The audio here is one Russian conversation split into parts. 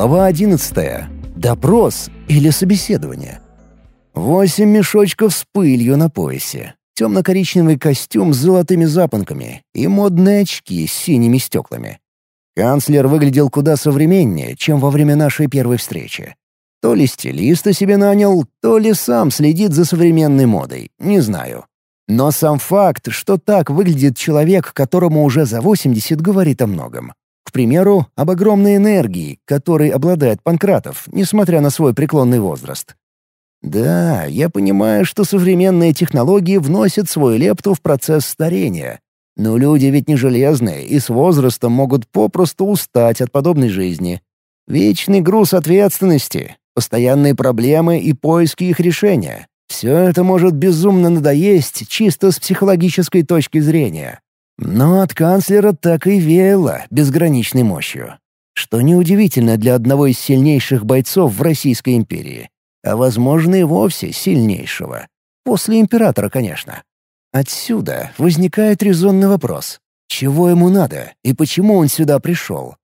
Глава одиннадцатая. Допрос или собеседование. Восемь мешочков с пылью на поясе, темно-коричневый костюм с золотыми запонками и модные очки с синими стеклами. Канцлер выглядел куда современнее, чем во время нашей первой встречи. То ли стилиста себе нанял, то ли сам следит за современной модой, не знаю. Но сам факт, что так выглядит человек, которому уже за 80, говорит о многом. К примеру, об огромной энергии, которой обладает Панкратов, несмотря на свой преклонный возраст. Да, я понимаю, что современные технологии вносят свою лепту в процесс старения. Но люди ведь не железные и с возрастом могут попросту устать от подобной жизни. Вечный груз ответственности, постоянные проблемы и поиски их решения. Все это может безумно надоесть чисто с психологической точки зрения. Но от канцлера так и веяло безграничной мощью. Что неудивительно для одного из сильнейших бойцов в Российской империи. А возможно и вовсе сильнейшего. После императора, конечно. Отсюда возникает резонный вопрос. Чего ему надо и почему он сюда пришел?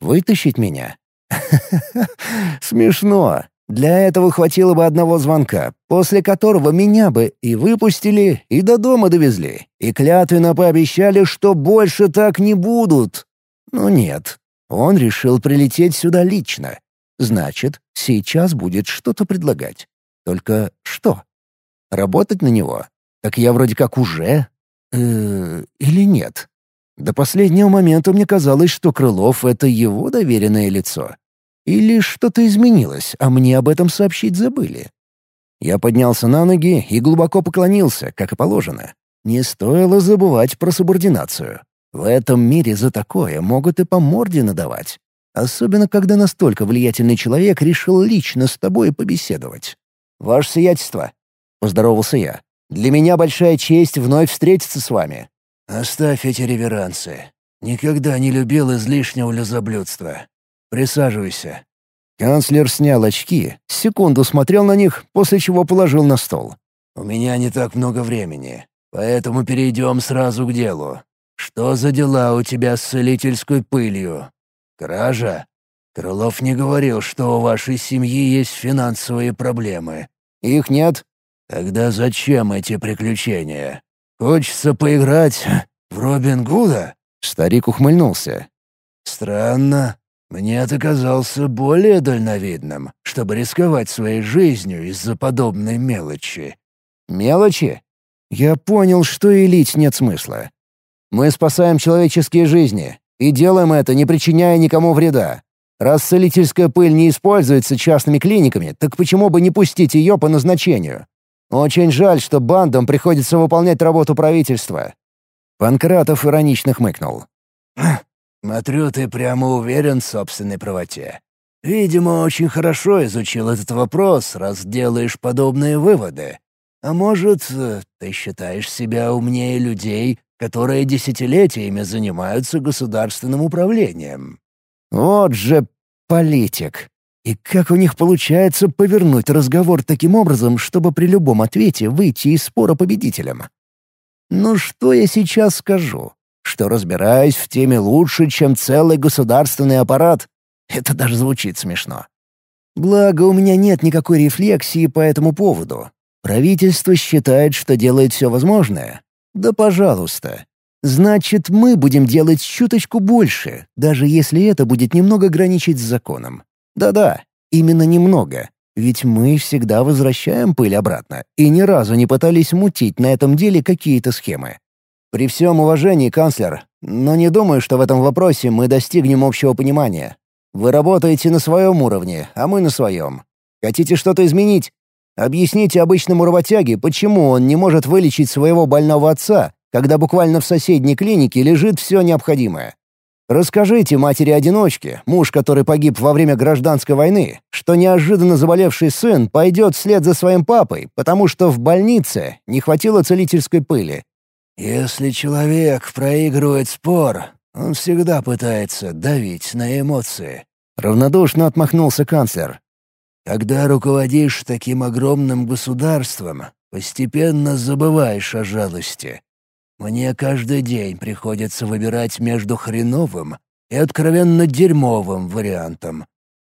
Вытащить меня? Смешно. Для этого хватило бы одного звонка, после которого меня бы и выпустили, и до дома довезли, и клятвенно пообещали, что больше так не будут. Но нет, он решил прилететь сюда лично. Значит, сейчас будет что-то предлагать. Только что? Работать на него? Так я вроде как уже. Э, или нет? До последнего момента мне казалось, что Крылов — это его доверенное лицо. Или что-то изменилось, а мне об этом сообщить забыли? Я поднялся на ноги и глубоко поклонился, как и положено. Не стоило забывать про субординацию. В этом мире за такое могут и по морде надавать. Особенно, когда настолько влиятельный человек решил лично с тобой побеседовать. «Ваше сиятельство», — поздоровался я, — «для меня большая честь вновь встретиться с вами». «Оставь эти реверансы. Никогда не любил излишнего лизоблюдства. Присаживайся». Канцлер снял очки, секунду смотрел на них, после чего положил на стол. «У меня не так много времени, поэтому перейдем сразу к делу. Что за дела у тебя с целительской пылью? Кража? Крылов не говорил, что у вашей семьи есть финансовые проблемы. Их нет? Тогда зачем эти приключения? Хочется поиграть в Робин Гуда?» Старик ухмыльнулся. «Странно. Мне ты казался более дальновидным, чтобы рисковать своей жизнью из-за подобной мелочи». «Мелочи?» Я понял, что и лить нет смысла. Мы спасаем человеческие жизни, и делаем это, не причиняя никому вреда. Раз целительская пыль не используется частными клиниками, так почему бы не пустить ее по назначению? Очень жаль, что бандам приходится выполнять работу правительства». Панкратов иронично хмыкнул. «Смотрю, ты прямо уверен в собственной правоте. Видимо, очень хорошо изучил этот вопрос, раз делаешь подобные выводы. А может, ты считаешь себя умнее людей, которые десятилетиями занимаются государственным управлением?» «Вот же политик!» И как у них получается повернуть разговор таким образом, чтобы при любом ответе выйти из спора победителем? Ну что я сейчас скажу? Что разбираюсь в теме лучше, чем целый государственный аппарат. Это даже звучит смешно. Благо, у меня нет никакой рефлексии по этому поводу. Правительство считает, что делает все возможное. Да пожалуйста. Значит, мы будем делать чуточку больше, даже если это будет немного граничить с законом. Да-да, именно немного. Ведь мы всегда возвращаем пыль обратно и ни разу не пытались мутить на этом деле какие-то схемы. При всем уважении, канцлер, но не думаю, что в этом вопросе мы достигнем общего понимания. Вы работаете на своем уровне, а мы на своем. Хотите что-то изменить? Объясните обычному работяге, почему он не может вылечить своего больного отца, когда буквально в соседней клинике лежит все необходимое. Расскажите матери-одиночке, муж который погиб во время гражданской войны, что неожиданно заболевший сын пойдет вслед за своим папой, потому что в больнице не хватило целительской пыли, если человек проигрывает спор, он всегда пытается давить на эмоции. Равнодушно отмахнулся канцлер. Когда руководишь таким огромным государством, постепенно забываешь о жалости. Мне каждый день приходится выбирать между хреновым и откровенно дерьмовым вариантом.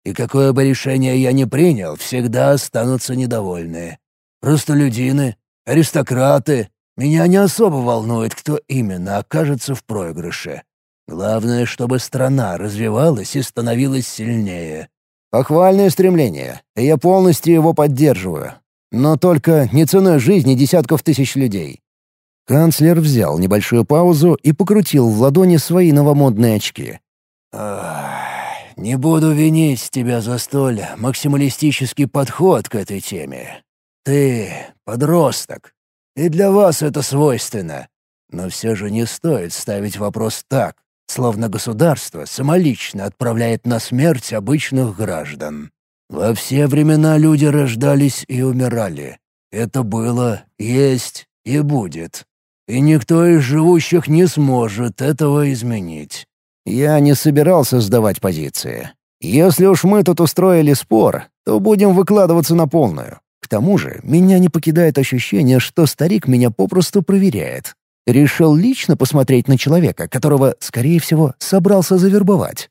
И какое бы решение я ни принял, всегда останутся недовольны. Простолюдины, аристократы. Меня не особо волнует, кто именно окажется в проигрыше. Главное, чтобы страна развивалась и становилась сильнее. Похвальное стремление, и я полностью его поддерживаю. Но только не ценой жизни десятков тысяч людей. Канцлер взял небольшую паузу и покрутил в ладони свои новомодные очки. «Не буду винить тебя за столь максималистический подход к этой теме. Ты подросток, и для вас это свойственно. Но все же не стоит ставить вопрос так, словно государство самолично отправляет на смерть обычных граждан. Во все времена люди рождались и умирали. Это было, есть и будет. И никто из живущих не сможет этого изменить. Я не собирался сдавать позиции. Если уж мы тут устроили спор, то будем выкладываться на полную. Тому же, меня не покидает ощущение, что старик меня попросту проверяет. Решил лично посмотреть на человека, которого, скорее всего, собрался завербовать.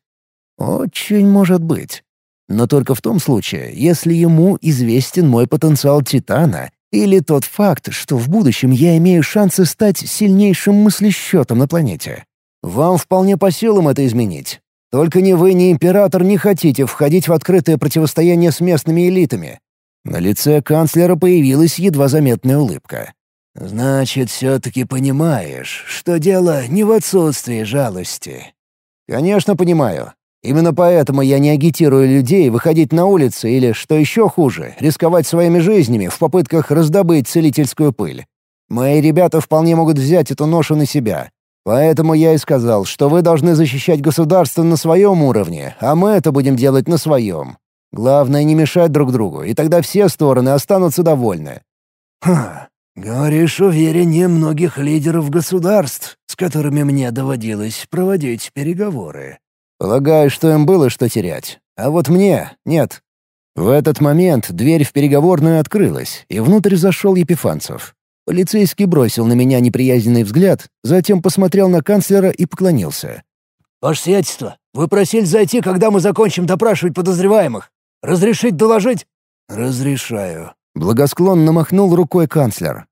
Очень может быть. Но только в том случае, если ему известен мой потенциал Титана или тот факт, что в будущем я имею шансы стать сильнейшим мыслещетом на планете. Вам вполне по силам это изменить. Только ни вы, ни Император не хотите входить в открытое противостояние с местными элитами. На лице канцлера появилась едва заметная улыбка. «Значит, все-таки понимаешь, что дело не в отсутствии жалости». «Конечно, понимаю. Именно поэтому я не агитирую людей выходить на улицы или, что еще хуже, рисковать своими жизнями в попытках раздобыть целительскую пыль. Мои ребята вполне могут взять эту ношу на себя. Поэтому я и сказал, что вы должны защищать государство на своем уровне, а мы это будем делать на своем. Главное не мешать друг другу, и тогда все стороны останутся довольны. «Ха, Говоришь, увереннее многих лидеров государств, с которыми мне доводилось проводить переговоры. Полагаю, что им было что терять. А вот мне — нет. В этот момент дверь в переговорную открылась, и внутрь зашел Епифанцев. Полицейский бросил на меня неприязненный взгляд, затем посмотрел на канцлера и поклонился. «Ваше сиятельство, вы просили зайти, когда мы закончим допрашивать подозреваемых. Разрешить доложить?» «Разрешаю», — благосклонно махнул рукой канцлер.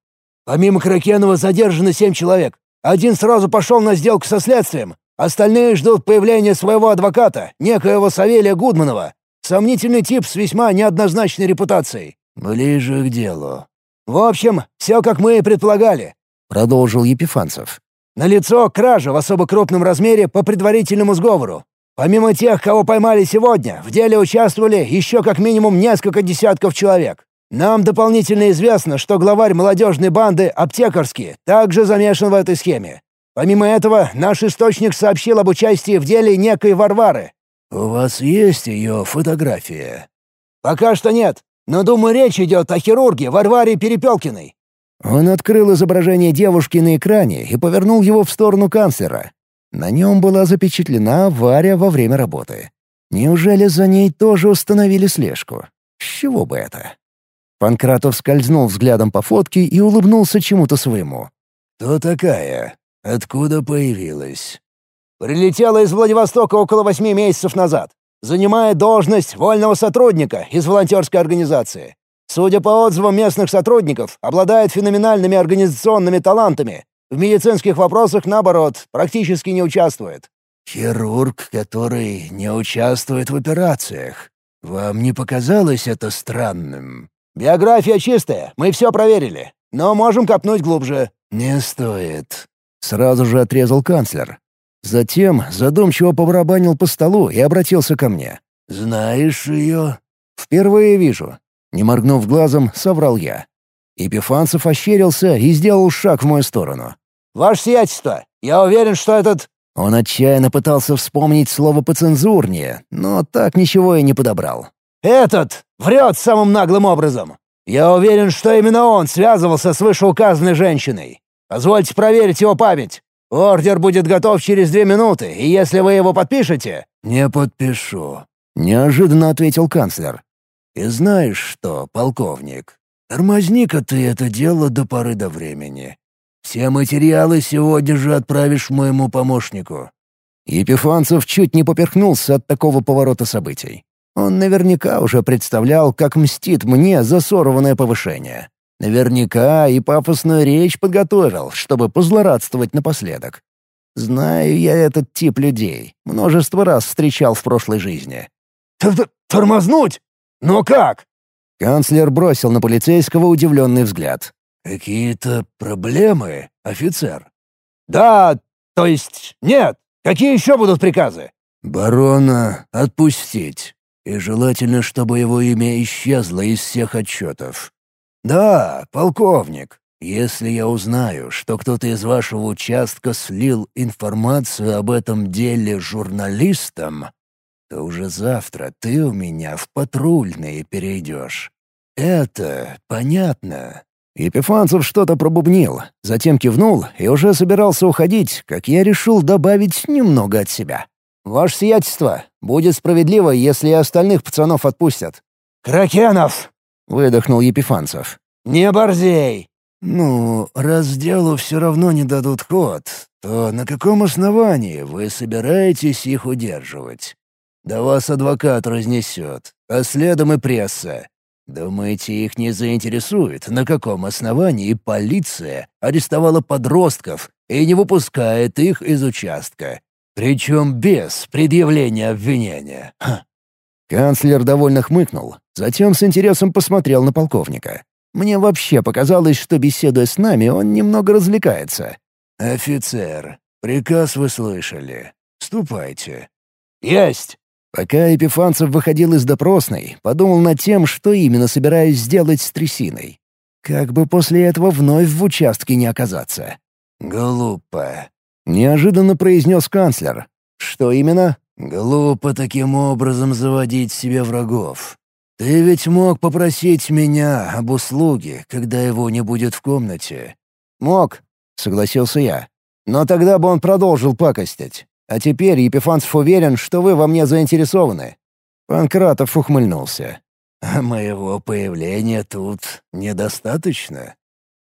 Помимо Кракенова задержано семь человек. Один сразу пошел на сделку со следствием. Остальные ждут появления своего адвоката, некоего Савелия Гудманова. Сомнительный тип с весьма неоднозначной репутацией. Ближе к делу. В общем, все как мы и предполагали. Продолжил Епифанцев. Налицо кража в особо крупном размере по предварительному сговору. Помимо тех, кого поймали сегодня, в деле участвовали еще как минимум несколько десятков человек. Нам дополнительно известно, что главарь молодежной банды «Аптекарский» также замешан в этой схеме. Помимо этого, наш источник сообщил об участии в деле некой Варвары. «У вас есть ее фотография?» «Пока что нет, но, думаю, речь идет о хирурге Варваре Перепелкиной». Он открыл изображение девушки на экране и повернул его в сторону канцлера. На нем была запечатлена Варя во время работы. Неужели за ней тоже установили слежку? С чего бы это? Панкратов скользнул взглядом по фотке и улыбнулся чему-то своему. «Кто такая? Откуда появилась?» «Прилетела из Владивостока около восьми месяцев назад. Занимает должность вольного сотрудника из волонтерской организации. Судя по отзывам местных сотрудников, обладает феноменальными организационными талантами. В медицинских вопросах, наоборот, практически не участвует». «Хирург, который не участвует в операциях. Вам не показалось это странным?» «Биография чистая, мы все проверили. Но можем копнуть глубже». «Не стоит», — сразу же отрезал канцлер. Затем задумчиво побарабанил по столу и обратился ко мне. «Знаешь ее?» «Впервые вижу». Не моргнув глазом, соврал я. Епифанцев ощерился и сделал шаг в мою сторону. «Ваше сиятельство, я уверен, что этот...» Он отчаянно пытался вспомнить слово поцензурнее, но так ничего и не подобрал. «Этот врет самым наглым образом. Я уверен, что именно он связывался с вышеуказанной женщиной. Позвольте проверить его память. Ордер будет готов через две минуты, и если вы его подпишете...» «Не подпишу», — неожиданно ответил канцлер. «И знаешь что, полковник, тормозни-ка ты это дело до поры до времени. Все материалы сегодня же отправишь моему помощнику». Епифанцев чуть не поперхнулся от такого поворота событий. Он наверняка уже представлял, как мстит мне за сорванное повышение. Наверняка и пафосную речь подготовил, чтобы позлорадствовать напоследок. Знаю я этот тип людей. Множество раз встречал в прошлой жизни. Т -т «Тормознуть? Но как?» Канцлер бросил на полицейского удивленный взгляд. «Какие-то проблемы, офицер?» «Да, то есть нет. Какие еще будут приказы?» «Барона отпустить. И желательно, чтобы его имя исчезло из всех отчетов. Да, полковник, если я узнаю, что кто-то из вашего участка слил информацию об этом деле журналистам, то уже завтра ты у меня в патрульные перейдешь. Это понятно?» Епифанцев что-то пробубнил, затем кивнул и уже собирался уходить, как я решил добавить немного от себя. «Ваше сиятельство, будет справедливо, если и остальных пацанов отпустят». «Кракенов!» — выдохнул Епифанцев. «Не борзей!» «Ну, раз делу все равно не дадут ход, то на каком основании вы собираетесь их удерживать? Да вас адвокат разнесет, а следом и пресса. Думаете, их не заинтересует, на каком основании полиция арестовала подростков и не выпускает их из участка? Причем без предъявления обвинения. Ха. Канцлер довольно хмыкнул, затем с интересом посмотрел на полковника. Мне вообще показалось, что, беседуя с нами, он немного развлекается. «Офицер, приказ вы слышали. Ступайте». «Есть!» Пока Епифанцев выходил из допросной, подумал над тем, что именно собираюсь сделать с трясиной. Как бы после этого вновь в участке не оказаться. «Глупо», — неожиданно произнес канцлер. «Что именно?» «Глупо таким образом заводить себе врагов. Ты ведь мог попросить меня об услуге, когда его не будет в комнате». «Мог», — согласился я. «Но тогда бы он продолжил пакостить. А теперь Епифанцев уверен, что вы во мне заинтересованы». Панкратов ухмыльнулся. «А моего появления тут недостаточно?»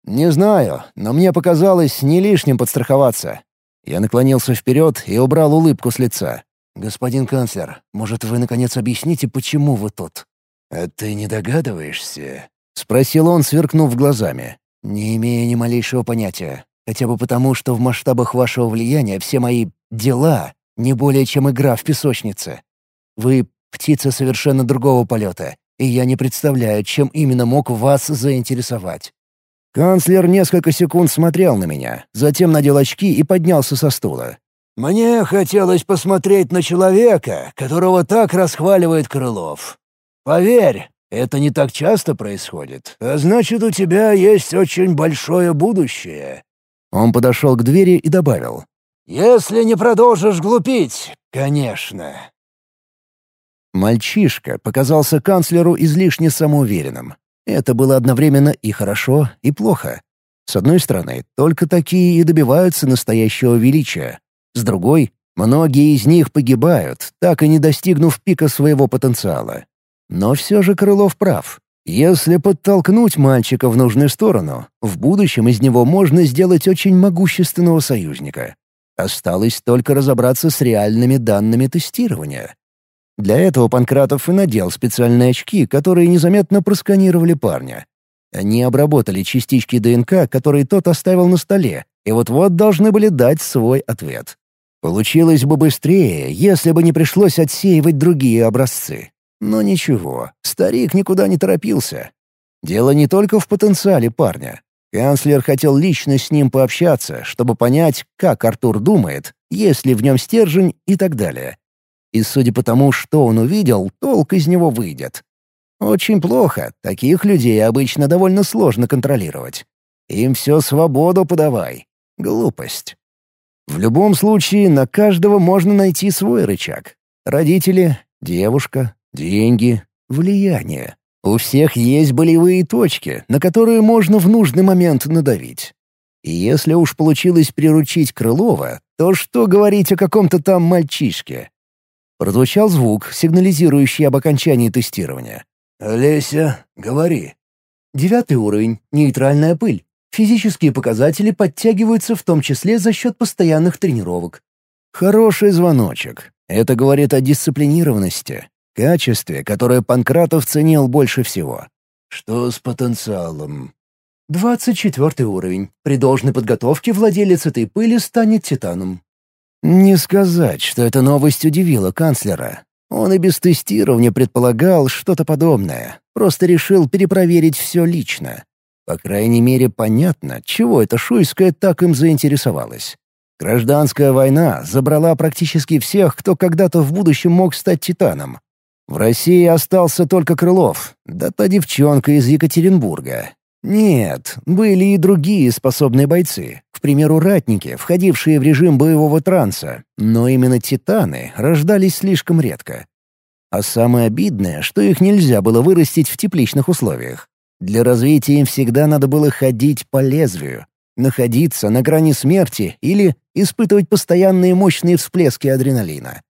«Не знаю, но мне показалось не лишним подстраховаться». Я наклонился вперед и убрал улыбку с лица. «Господин канцлер, может, вы наконец объясните, почему вы тут?» «А ты не догадываешься?» — спросил он, сверкнув глазами. «Не имея ни малейшего понятия. Хотя бы потому, что в масштабах вашего влияния все мои дела не более чем игра в песочнице. Вы — птица совершенно другого полета, и я не представляю, чем именно мог вас заинтересовать». Канцлер несколько секунд смотрел на меня, затем надел очки и поднялся со стула. «Мне хотелось посмотреть на человека, которого так расхваливает Крылов. Поверь, это не так часто происходит, а значит, у тебя есть очень большое будущее. Он подошел к двери и добавил. «Если не продолжишь глупить, конечно». Мальчишка показался канцлеру излишне самоуверенным. Это было одновременно и хорошо, и плохо. С одной стороны, только такие и добиваются настоящего величия. С другой, многие из них погибают, так и не достигнув пика своего потенциала. Но все же Крылов прав. Если подтолкнуть мальчика в нужную сторону, в будущем из него можно сделать очень могущественного союзника. Осталось только разобраться с реальными данными тестирования. Для этого Панкратов и надел специальные очки, которые незаметно просканировали парня. Они обработали частички ДНК, которые тот оставил на столе, и вот-вот должны были дать свой ответ. Получилось бы быстрее, если бы не пришлось отсеивать другие образцы. Но ничего, старик никуда не торопился. Дело не только в потенциале парня. Канцлер хотел лично с ним пообщаться, чтобы понять, как Артур думает, есть ли в нем стержень и так далее. И судя по тому, что он увидел, толк из него выйдет. Очень плохо, таких людей обычно довольно сложно контролировать. Им все свободу подавай. Глупость. В любом случае, на каждого можно найти свой рычаг. Родители, девушка, Деньги, влияние. У всех есть болевые точки, на которые можно в нужный момент надавить. И если уж получилось приручить Крылова, то что говорить о каком-то там мальчишке? Прозвучал звук, сигнализирующий об окончании тестирования. «Олеся, говори». Девятый уровень. Нейтральная пыль. Физические показатели подтягиваются в том числе за счет постоянных тренировок. Хороший звоночек. Это говорит о дисциплинированности. Качестве, которое Панкратов ценил больше всего. «Что с потенциалом?» «Двадцать четвертый уровень. При должной подготовке владелец этой пыли станет титаном». Не сказать, что эта новость удивила канцлера. Он и без тестирования предполагал что-то подобное, просто решил перепроверить все лично. По крайней мере, понятно, чего эта Шуйская так им заинтересовалась. Гражданская война забрала практически всех, кто когда-то в будущем мог стать титаном. В России остался только Крылов, да та девчонка из Екатеринбурга. Нет, были и другие способные бойцы, к примеру, ратники, входившие в режим боевого транса, но именно титаны рождались слишком редко. А самое обидное, что их нельзя было вырастить в тепличных условиях. Для развития им всегда надо было ходить по лезвию, находиться на грани смерти или испытывать постоянные мощные всплески адреналина.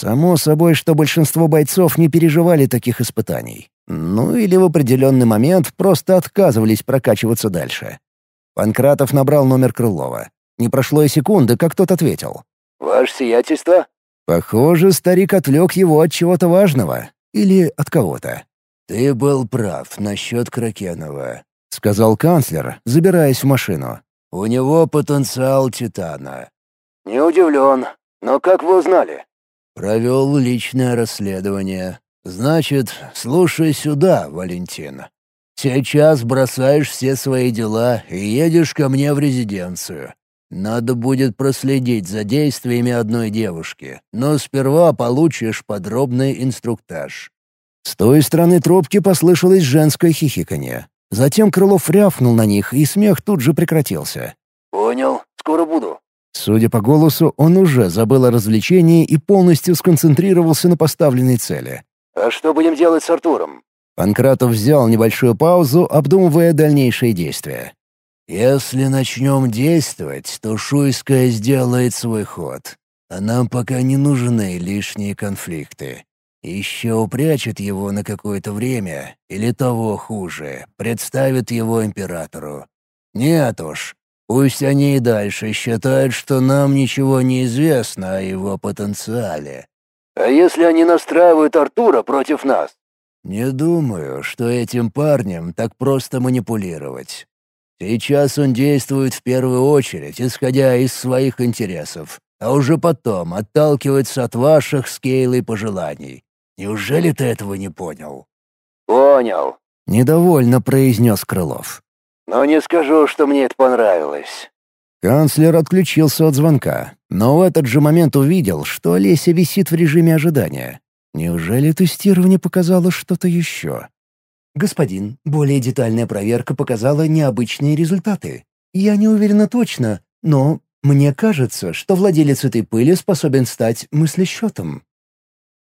Само собой, что большинство бойцов не переживали таких испытаний. Ну или в определенный момент просто отказывались прокачиваться дальше. Панкратов набрал номер Крылова. Не прошло и секунды, как тот ответил. «Ваше сиятельство?» Похоже, старик отвлек его от чего-то важного. Или от кого-то. «Ты был прав насчет Кракенова», — сказал канцлер, забираясь в машину. «У него потенциал Титана». «Не удивлен. Но как вы узнали?» «Провел личное расследование. Значит, слушай сюда, Валентин. Сейчас бросаешь все свои дела и едешь ко мне в резиденцию. Надо будет проследить за действиями одной девушки, но сперва получишь подробный инструктаж. С той стороны трубки послышалось женское хихиканье. Затем Крылов рявкнул на них, и смех тут же прекратился. «Понял. Скоро буду». Судя по голосу, он уже забыл о развлечении и полностью сконцентрировался на поставленной цели. «А что будем делать с Артуром?» Панкратов взял небольшую паузу, обдумывая дальнейшие действия. «Если начнем действовать, то Шуйская сделает свой ход. А нам пока не нужны лишние конфликты. Еще упрячет его на какое-то время, или того хуже, представит его императору. Нет уж, пусть они и дальше считают, что нам ничего не известно о его потенциале. А если они настраивают Артура против нас? Не думаю, что этим парнем так просто манипулировать. Сейчас он действует в первую очередь, исходя из своих интересов, а уже потом отталкивается от ваших с Кейлой пожеланий. Неужели ты этого не понял?» «Понял», — недовольно произнес Крылов. «Но не скажу, что мне это понравилось». Канцлер отключился от звонка, но в этот же момент увидел, что Олеся висит в режиме ожидания. Неужели тестирование показало что-то еще? «Господин, более детальная проверка показала необычные результаты. Я не уверена точно, но мне кажется, что владелец этой пыли способен стать мыслесчетом».